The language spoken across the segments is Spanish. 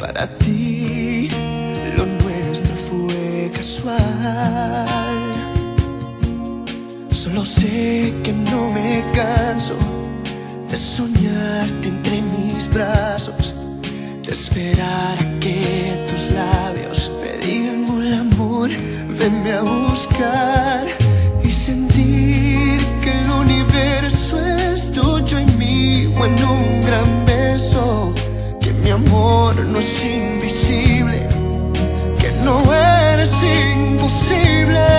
Para ti lo nuestro fue casual. Solo sé que no me canso de soñarte entre mis brazos, de esperar a que tus labios me digan amor, venme a buscar un gran beso, que mi amor no es invisible, que no eres imposible.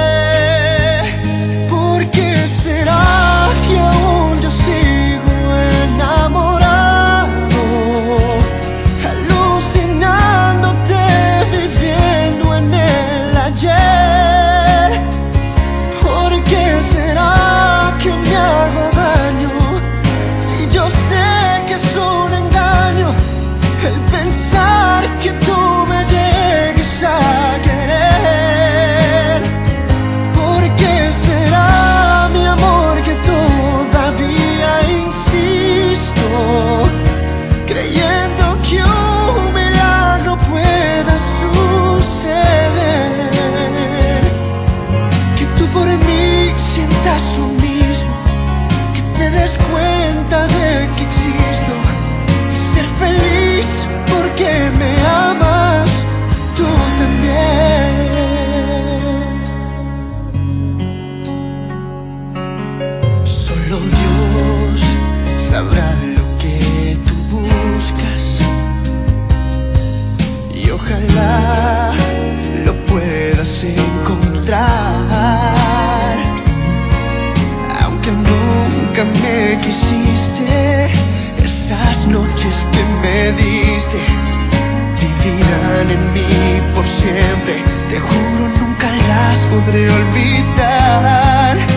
Aunque nunca me quisiste, esas noches que me diste vivirán en mí por siempre. Te juro nunca las podré olvidar.